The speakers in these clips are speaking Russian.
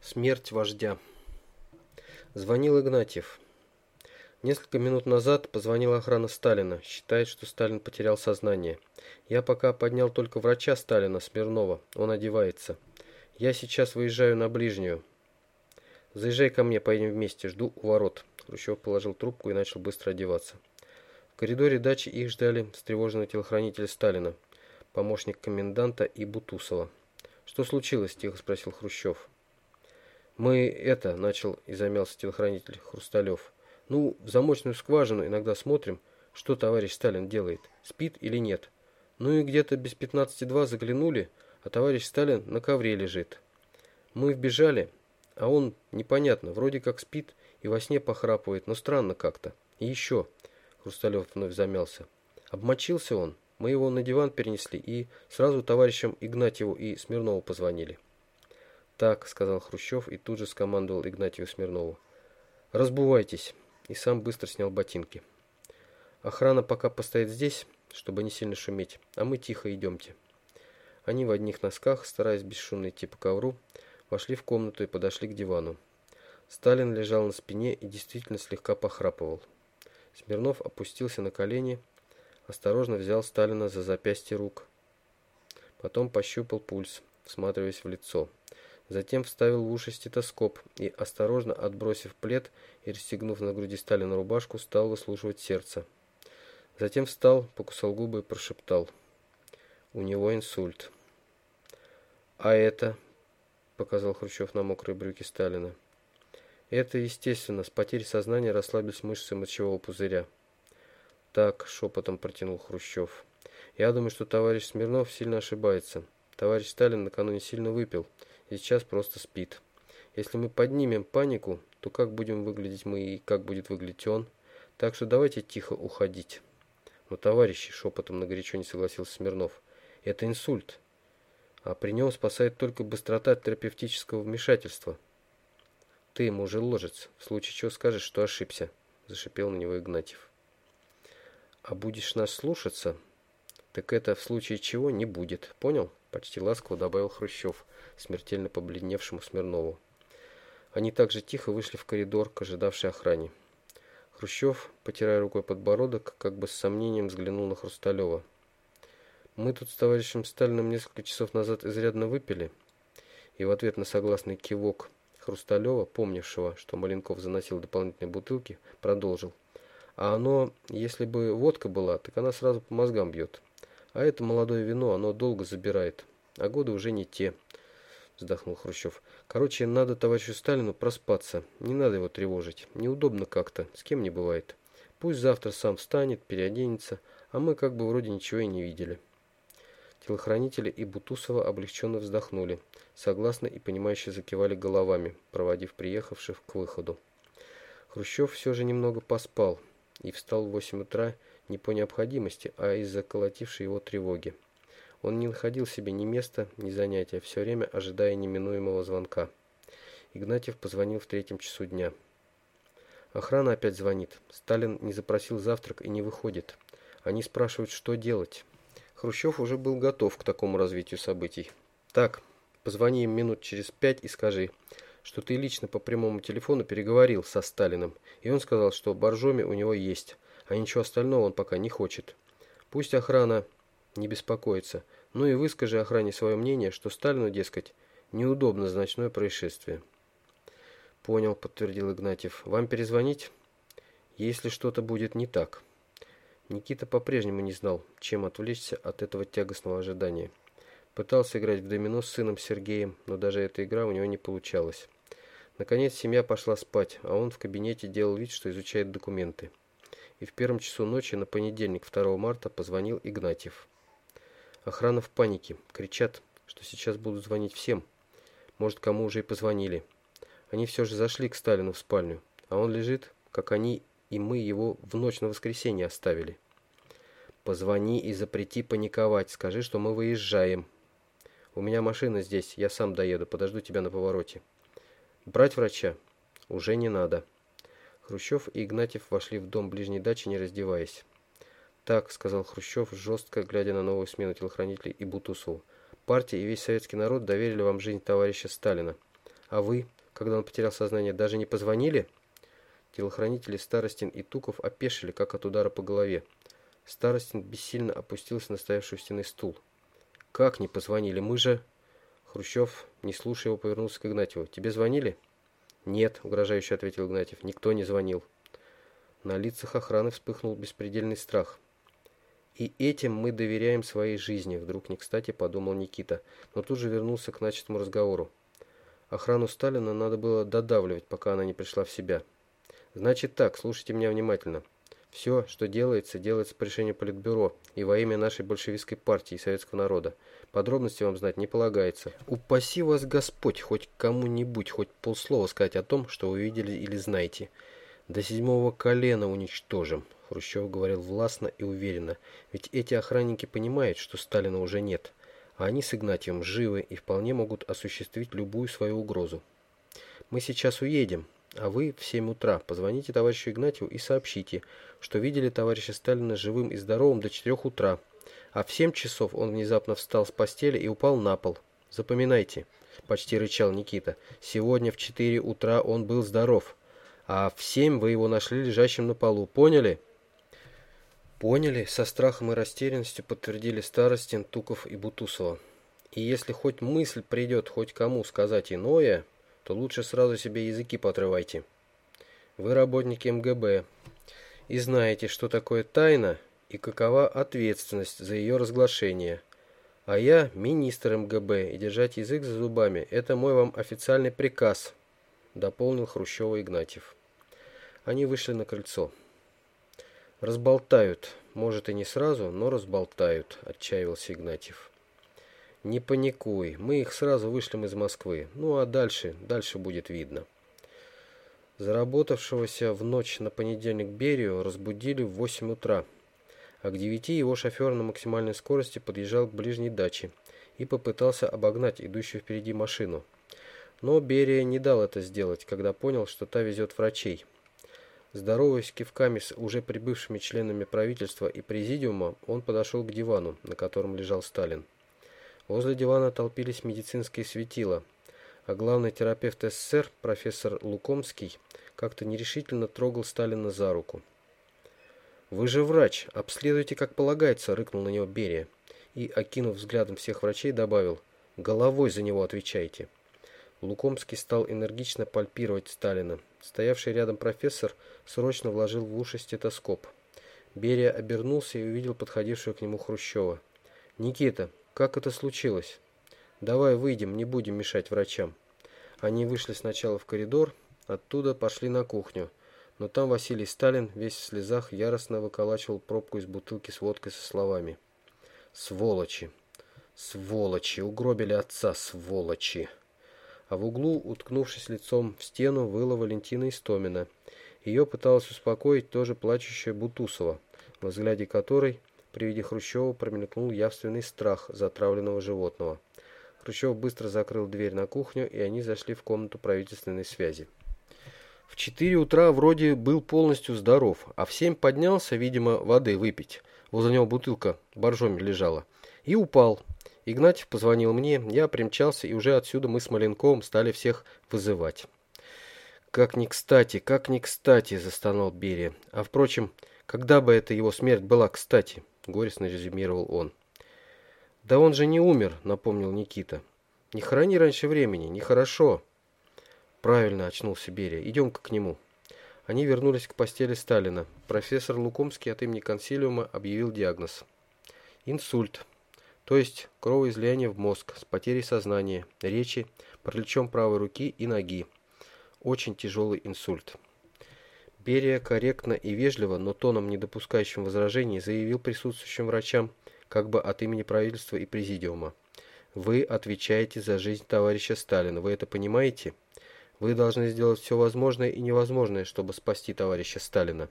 Смерть вождя. Звонил Игнатьев. Несколько минут назад позвонила охрана Сталина. Считает, что Сталин потерял сознание. Я пока поднял только врача Сталина, Смирнова. Он одевается. Я сейчас выезжаю на ближнюю. Заезжай ко мне, поедем вместе. Жду у ворот. Хрущев положил трубку и начал быстро одеваться. В коридоре дачи их ждали встревоженный телохранитель Сталина, помощник коменданта и Бутусова. «Что случилось?» – тихо спросил Хрущев. «Мы это», – начал и замялся телохранитель Хрусталев. «Ну, в замочную скважину иногда смотрим, что товарищ Сталин делает, спит или нет. Ну и где-то без пятнадцати два заглянули, а товарищ Сталин на ковре лежит. Мы вбежали, а он, непонятно, вроде как спит и во сне похрапывает, но странно как-то. И еще...» – Хрусталев вновь замялся. «Обмочился он». Мы его на диван перенесли и сразу товарищам Игнатьеву и Смирнову позвонили. «Так», — сказал Хрущев и тут же скомандовал Игнатьеву Смирнову. «Разбувайтесь!» и сам быстро снял ботинки. «Охрана пока постоит здесь, чтобы не сильно шуметь, а мы тихо идемте». Они в одних носках, стараясь бесшумно идти по ковру, вошли в комнату и подошли к дивану. Сталин лежал на спине и действительно слегка похрапывал. Смирнов опустился на колени осторожно взял Сталина за запястье рук. Потом пощупал пульс, всматриваясь в лицо. Затем вставил в уши стетоскоп и, осторожно отбросив плед и расстегнув на груди Сталина рубашку, стал выслушивать сердце. Затем встал, покусал губы и прошептал. У него инсульт. «А это?» – показал Хрущев на мокрые брюки Сталина. «Это, естественно, с потерей сознания расслабились мышцы мочевого пузыря» так, шепотом протянул Хрущев. Я думаю, что товарищ Смирнов сильно ошибается. Товарищ Сталин накануне сильно выпил и сейчас просто спит. Если мы поднимем панику, то как будем выглядеть мы и как будет выглядеть он? Так что давайте тихо уходить. Но, товарищи, шепотом на горячо не согласился Смирнов, это инсульт. А при нем спасает только быстрота терапевтического вмешательства. Ты ему уже ложец, в случае чего скажешь, что ошибся, зашипел на него Игнатьев. А будешь нас слушаться, так это в случае чего не будет. Понял? Почти ласково добавил Хрущев, смертельно побледневшему Смирнову. Они также тихо вышли в коридор к ожидавшей охране. Хрущев, потирая рукой подбородок, как бы с сомнением взглянул на Хрусталева. «Мы тут с товарищем Сталиным несколько часов назад изрядно выпили». И в ответ на согласный кивок Хрусталева, помнившего, что Маленков заносил дополнительные бутылки, продолжил. А оно, если бы водка была, так она сразу по мозгам бьет. А это молодое вино, оно долго забирает. А годы уже не те, вздохнул Хрущев. Короче, надо товарищу Сталину проспаться. Не надо его тревожить. Неудобно как-то, с кем не бывает. Пусть завтра сам встанет, переоденется, а мы как бы вроде ничего и не видели. Телохранители и Бутусова облегченно вздохнули, согласно и понимающе закивали головами, проводив приехавших к выходу. Хрущев все же немного поспал, и встал в 8 утра не по необходимости, а из-за колотившей его тревоги. Он не находил себе ни места, ни занятия, все время ожидая неминуемого звонка. Игнатьев позвонил в третьем часу дня. Охрана опять звонит. Сталин не запросил завтрак и не выходит. Они спрашивают, что делать. Хрущев уже был готов к такому развитию событий. Так, позвони им минут через пять и скажи, что ты лично по прямому телефону переговорил со Сталиным, и он сказал, что боржоми у него есть, а ничего остального он пока не хочет. Пусть охрана не беспокоится, ну и выскажи охране свое мнение, что Сталину, дескать, неудобно значное происшествие. Понял, подтвердил Игнатьев. Вам перезвонить, если что-то будет не так. Никита по-прежнему не знал, чем отвлечься от этого тягостного ожидания. Пытался играть в домино с сыном Сергеем, но даже эта игра у него не получалась. Наконец семья пошла спать, а он в кабинете делал вид, что изучает документы. И в первом часу ночи на понедельник, 2 марта, позвонил Игнатьев. Охрана в панике. Кричат, что сейчас будут звонить всем. Может, кому уже и позвонили. Они все же зашли к Сталину в спальню, а он лежит, как они и мы его в ночь на воскресенье оставили. Позвони и запрети паниковать. Скажи, что мы выезжаем. У меня машина здесь, я сам доеду, подожду тебя на повороте. Брать врача уже не надо. Хрущев и Игнатьев вошли в дом ближней дачи, не раздеваясь. «Так», — сказал Хрущев, жестко глядя на новую смену телохранителей и Бутусову. «Партия и весь советский народ доверили вам жизнь товарища Сталина. А вы, когда он потерял сознание, даже не позвонили? Телохранители Старостин и Туков опешили, как от удара по голове. Старостин бессильно опустился на стоявший у стены стул. «Как не позвонили? Мы же...» Хрущев, не слушая его, повернулся к Игнатьеву. «Тебе звонили?» «Нет», — угрожающе ответил Игнатьев. «Никто не звонил». На лицах охраны вспыхнул беспредельный страх. «И этим мы доверяем своей жизни», — вдруг не кстати подумал Никита, но тут же вернулся к начатому разговору. Охрану Сталина надо было додавливать, пока она не пришла в себя. «Значит так, слушайте меня внимательно. Все, что делается, делается по решению Политбюро и во имя нашей большевистской партии и советского народа. Подробности вам знать не полагается. Упаси вас Господь хоть кому-нибудь, хоть полслова сказать о том, что вы видели или знаете. До седьмого колена уничтожим. Хрущев говорил властно и уверенно, ведь эти охранники понимают, что Сталина уже нет, а они с Игнатьевым живы и вполне могут осуществить любую свою угрозу. Мы сейчас уедем, а вы в 7 утра позвоните товарищу Игнатьеву и сообщите, что видели товарища Сталина живым и здоровым до 4 утра, а в 7 часов он внезапно встал с постели и упал на пол. Запоминайте, почти рычал Никита, сегодня в 4 утра он был здоров, а в 7 вы его нашли лежащим на полу, поняли? Поняли, со страхом и растерянностью подтвердили Старостин, Туков и Бутусова. И если хоть мысль придет хоть кому сказать иное, то лучше сразу себе языки поотрывайте. Вы работники МГБ и знаете, что такое тайна и какова ответственность за ее разглашение. А я министр МГБ, и держать язык за зубами – это мой вам официальный приказ, дополнил Хрущева Игнатьев. Они вышли на крыльцо. Разболтают. Может и не сразу, но разболтают, отчаивался Игнатьев. Не паникуй, мы их сразу вышлем из Москвы. Ну а дальше, дальше будет видно. Заработавшегося в ночь на понедельник Берию разбудили в 8 утра, а к 9 его шофер на максимальной скорости подъезжал к ближней даче и попытался обогнать идущую впереди машину. Но Берия не дал это сделать, когда понял, что та везет врачей. Здороваясь кивками с уже прибывшими членами правительства и президиума, он подошел к дивану, на котором лежал Сталин. Возле дивана толпились медицинские светила, а главный терапевт СССР, профессор Лукомский, как-то нерешительно трогал Сталина за руку. «Вы же врач, обследуйте как полагается», — рыкнул на него Берия и, окинув взглядом всех врачей, добавил «Головой за него отвечайте». Лукомский стал энергично пальпировать Сталина. Стоявший рядом профессор срочно вложил в уши стетоскоп. Берия обернулся и увидел подходившего к нему Хрущева. «Никита, как это случилось? Давай выйдем, не будем мешать врачам». Они вышли сначала в коридор, оттуда пошли на кухню. Но там Василий Сталин, весь в слезах, яростно выколачивал пробку из бутылки с водкой со словами. «Сволочи! Сволочи! Угробили отца, сволочи!» А в углу, уткнувшись лицом в стену, выла Валентина Истомина. Ее пыталась успокоить тоже плачущая Бутусова, во взгляде которой при виде Хрущева промелькнул явственный страх затравленного животного. Хрущев быстро закрыл дверь на кухню, и они зашли в комнату правительственной связи. В четыре утра вроде был полностью здоров, а в семь поднялся, видимо, воды выпить. Возле него бутылка боржоми лежала. И упал. Игнатьев позвонил мне, я примчался, и уже отсюда мы с Маленковым стали всех вызывать. «Как ни кстати, как ни кстати!» – застонал Берия. «А впрочем, когда бы эта его смерть была кстати?» – горестно резюмировал он. «Да он же не умер», – напомнил Никита. «Не храни раньше времени, нехорошо». «Правильно», – очнулся Берия. «Идем-ка к нему». Они вернулись к постели Сталина. Профессор Лукомский от имени консилиума объявил диагноз. Инсульт то есть кровоизлияние в мозг с потерей сознания, речи, параличом правой руки и ноги. Очень тяжелый инсульт. Берия корректно и вежливо, но тоном, не допускающим возражений, заявил присутствующим врачам, как бы от имени правительства и президиума. Вы отвечаете за жизнь товарища Сталина, вы это понимаете? Вы должны сделать все возможное и невозможное, чтобы спасти товарища Сталина.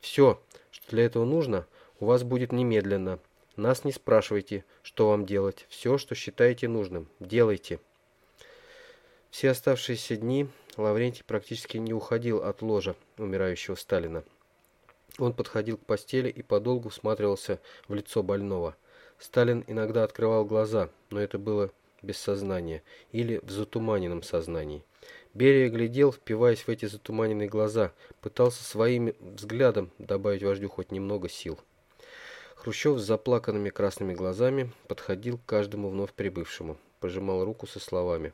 Все, что для этого нужно, у вас будет немедленно. Нас не спрашивайте, что вам делать. Все, что считаете нужным, делайте. Все оставшиеся дни Лаврентий практически не уходил от ложа умирающего Сталина. Он подходил к постели и подолгу всматривался в лицо больного. Сталин иногда открывал глаза, но это было без сознания или в затуманенном сознании. Берия глядел, впиваясь в эти затуманенные глаза, пытался своим взглядом добавить вождю хоть немного сил. Хрущев с заплаканными красными глазами подходил к каждому вновь прибывшему, пожимал руку со словами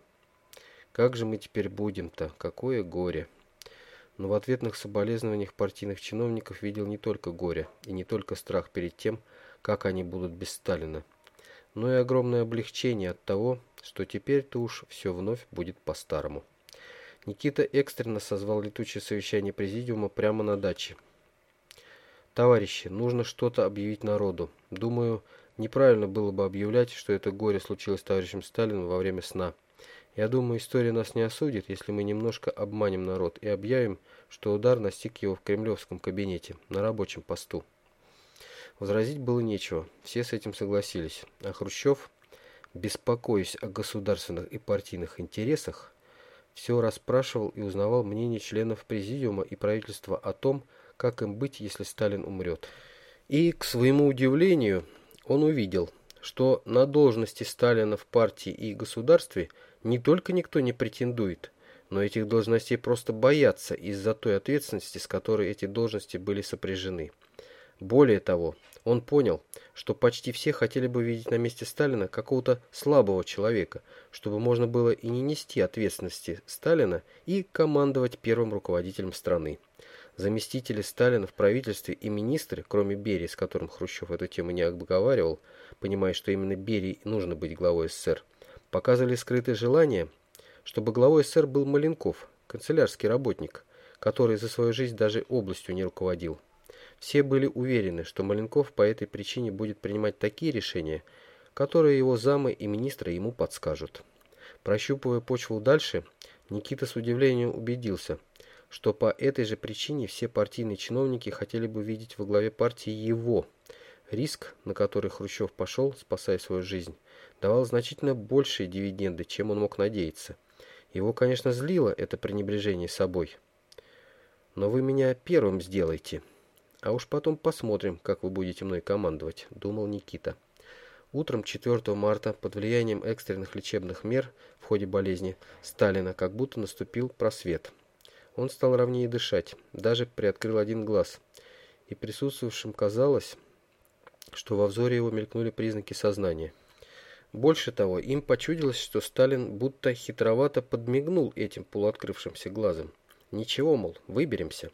«Как же мы теперь будем-то? Какое горе!» Но в ответных соболезнованиях партийных чиновников видел не только горе и не только страх перед тем, как они будут без Сталина, но и огромное облегчение от того, что теперь-то уж все вновь будет по-старому. Никита экстренно созвал летучее совещание президиума прямо на даче. «Товарищи, нужно что-то объявить народу. Думаю, неправильно было бы объявлять, что это горе случилось с товарищем Сталиным во время сна. Я думаю, история нас не осудит, если мы немножко обманем народ и объявим, что удар настиг его в кремлевском кабинете, на рабочем посту». Возразить было нечего, все с этим согласились, а Хрущев, беспокоясь о государственных и партийных интересах, все расспрашивал и узнавал мнение членов президиума и правительства о том, как им быть, если Сталин умрет. И, к своему удивлению, он увидел, что на должности Сталина в партии и государстве не только никто не претендует, но этих должностей просто боятся из-за той ответственности, с которой эти должности были сопряжены. Более того, он понял, что почти все хотели бы видеть на месте Сталина какого-то слабого человека, чтобы можно было и не нести ответственности Сталина и командовать первым руководителем страны. Заместители Сталина в правительстве и министры, кроме Берии, с которым Хрущев эту тему не обговаривал, понимая, что именно Берии нужно быть главой СССР, показывали скрытое желание, чтобы главой СССР был Маленков, канцелярский работник, который за свою жизнь даже областью не руководил. Все были уверены, что Маленков по этой причине будет принимать такие решения, которые его замы и министры ему подскажут. Прощупывая почву дальше, Никита с удивлением убедился, что по этой же причине все партийные чиновники хотели бы видеть во главе партии его. Риск, на который Хрущев пошел, спасая свою жизнь, давал значительно большие дивиденды, чем он мог надеяться. Его, конечно, злило это пренебрежение собой. «Но вы меня первым сделаете», а уж потом посмотрим, как вы будете мной командовать, думал Никита. Утром 4 марта под влиянием экстренных лечебных мер в ходе болезни Сталина как будто наступил просвет. Он стал ровнее дышать, даже приоткрыл один глаз. И присутствующим казалось, что во взоре его мелькнули признаки сознания. Больше того, им почудилось, что Сталин будто хитровато подмигнул этим полуоткрывшимся глазом. Ничего, мол, выберемся.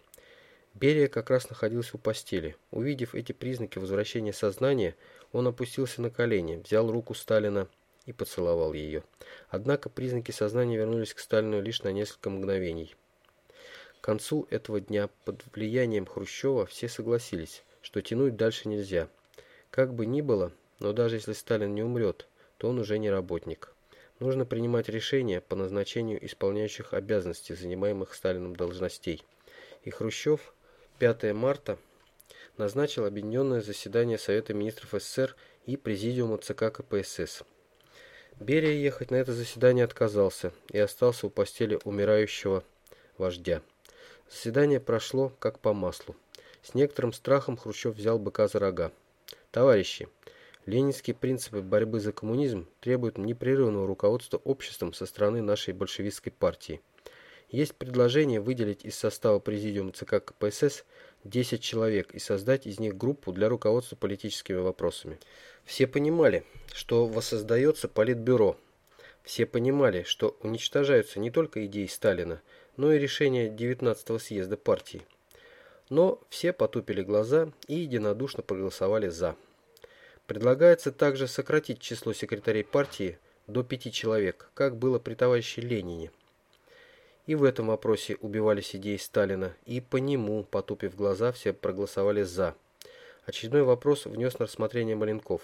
Берия как раз находился у постели. Увидев эти признаки возвращения сознания, он опустился на колени, взял руку Сталина и поцеловал ее. Однако признаки сознания вернулись к Сталину лишь на несколько мгновений. К концу этого дня под влиянием Хрущева все согласились, что тянуть дальше нельзя. Как бы ни было, но даже если Сталин не умрет, то он уже не работник. Нужно принимать решения по назначению исполняющих обязанности занимаемых Сталином должностей. И Хрущев 5 марта назначил объединенное заседание Совета министров СССР и Президиума ЦК КПСС. Берия ехать на это заседание отказался и остался у постели умирающего вождя. Заседание прошло как по маслу. С некоторым страхом Хрущев взял быка за рога. «Товарищи, ленинские принципы борьбы за коммунизм требуют непрерывного руководства обществом со стороны нашей большевистской партии. Есть предложение выделить из состава Президиума ЦК КПСС 10 человек и создать из них группу для руководства политическими вопросами. Все понимали, что воссоздается Политбюро. Все понимали, что уничтожаются не только идеи Сталина, но и решения 19-го съезда партии. Но все потупили глаза и единодушно проголосовали «за». Предлагается также сократить число секретарей партии до пяти человек, как было при товарище Ленине. И в этом вопросе убивались идеи Сталина, и по нему, потупив глаза, все проголосовали «за». Очередной вопрос внес на рассмотрение Маленков.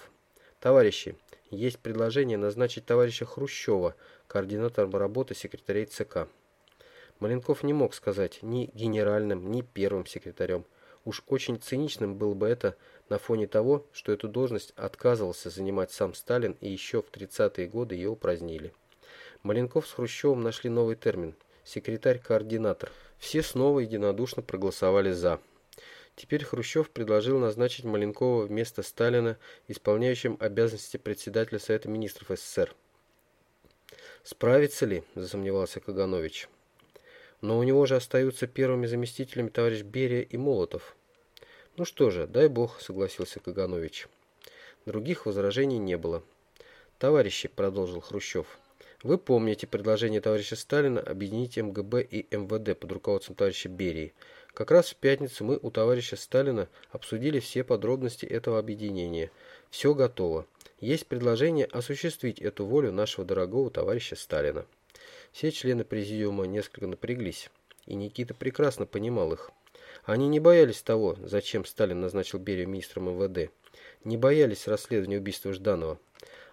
«Товарищи, есть предложение назначить товарища Хрущева координатором работы секретарей ЦК». Маленков не мог сказать ни генеральным, ни первым секретарем. Уж очень циничным было бы это на фоне того, что эту должность отказывался занимать сам Сталин и еще в 30-е годы ее упразднили. Маленков с Хрущевым нашли новый термин – секретарь-координатор. Все снова единодушно проголосовали «за». Теперь Хрущев предложил назначить Маленкова вместо Сталина исполняющим обязанности председателя Совета министров СССР. Справится ли, засомневался Каганович. Но у него же остаются первыми заместителями товарищ Берия и Молотов. Ну что же, дай бог, согласился Каганович. Других возражений не было. Товарищи, продолжил Хрущев, вы помните предложение товарища Сталина объединить МГБ и МВД под руководством товарища Берии. Как раз в пятницу мы у товарища Сталина обсудили все подробности этого объединения. Все готово. Есть предложение осуществить эту волю нашего дорогого товарища Сталина. Все члены президиума несколько напряглись, и Никита прекрасно понимал их. Они не боялись того, зачем Сталин назначил Берию министром МВД. Не боялись расследования убийства Жданова.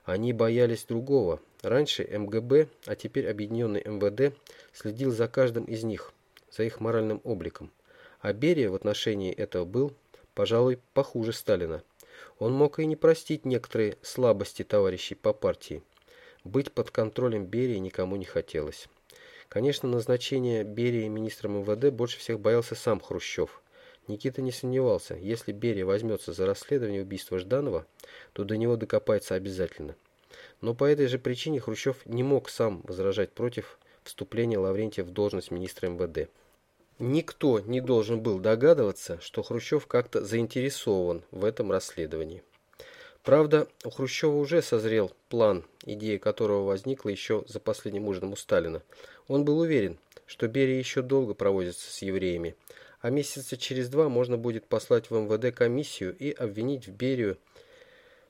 Они боялись другого. Раньше МГБ, а теперь объединенный МВД, следил за каждым из них, за их моральным обликом. А Берия в отношении этого был, пожалуй, похуже Сталина. Он мог и не простить некоторые слабости товарищей по партии. Быть под контролем Берии никому не хотелось. Конечно, назначение Берии министром МВД больше всех боялся сам Хрущев. Никита не сомневался, если Берия возьмется за расследование убийства Жданова, то до него докопается обязательно. Но по этой же причине Хрущев не мог сам возражать против вступления Лаврентия в должность министра МВД. Никто не должен был догадываться, что Хрущев как-то заинтересован в этом расследовании. Правда, у Хрущева уже созрел план, идея которого возникла еще за последним ужином у Сталина. Он был уверен, что Берия еще долго проводится с евреями, а месяца через два можно будет послать в МВД комиссию и обвинить в Берию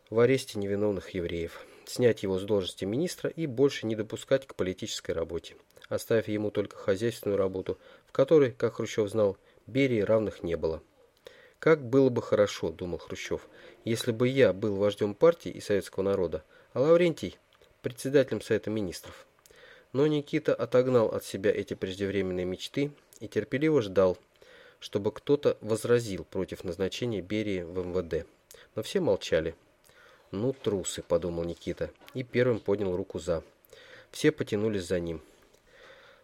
в аресте невиновных евреев, снять его с должности министра и больше не допускать к политической работе оставив ему только хозяйственную работу, в которой, как Хрущев знал, Берии равных не было. «Как было бы хорошо, — думал Хрущев, — если бы я был вождем партии и советского народа, а Лаврентий — председателем Совета Министров». Но Никита отогнал от себя эти преждевременные мечты и терпеливо ждал, чтобы кто-то возразил против назначения Берии в МВД. Но все молчали. «Ну, трусы», — подумал Никита, и первым поднял руку «за». Все потянулись за ним.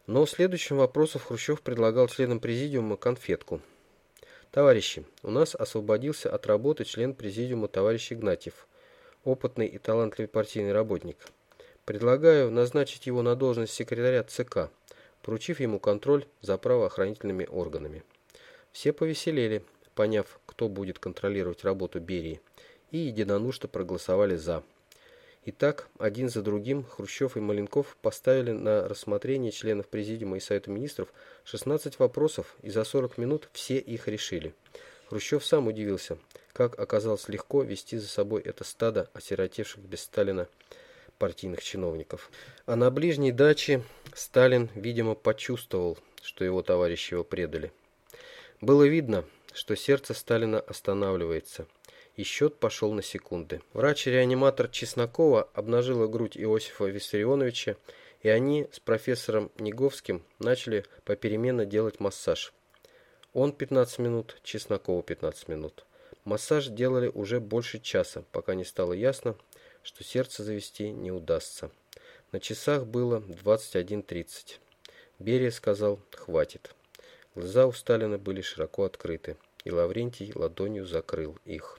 Но в следующем вопросе Хрущев предлагал членам президиума конфетку. Товарищи, у нас освободился от работы член президиума товарищ Игнатьев, опытный и талантливый партийный работник. Предлагаю назначить его на должность секретаря ЦК, поручив ему контроль за правоохранительными органами. Все повеселели, поняв, кто будет контролировать работу Берии, и единодушно проголосовали «за». Итак, один за другим Хрущев и Маленков поставили на рассмотрение членов Президиума и Совета Министров 16 вопросов, и за 40 минут все их решили. Хрущев сам удивился, как оказалось легко вести за собой это стадо осиротевших без Сталина партийных чиновников. А на ближней даче Сталин, видимо, почувствовал, что его товарищи его предали. Было видно, что сердце Сталина останавливается – и счет пошел на секунды. Врач-реаниматор Чеснокова обнажила грудь Иосифа Виссарионовича, и они с профессором Неговским начали попеременно делать массаж. Он 15 минут, Чеснокову 15 минут. Массаж делали уже больше часа, пока не стало ясно, что сердце завести не удастся. На часах было 21.30. Берия сказал «хватит». Глаза у Сталина были широко открыты, и Лаврентий ладонью закрыл их.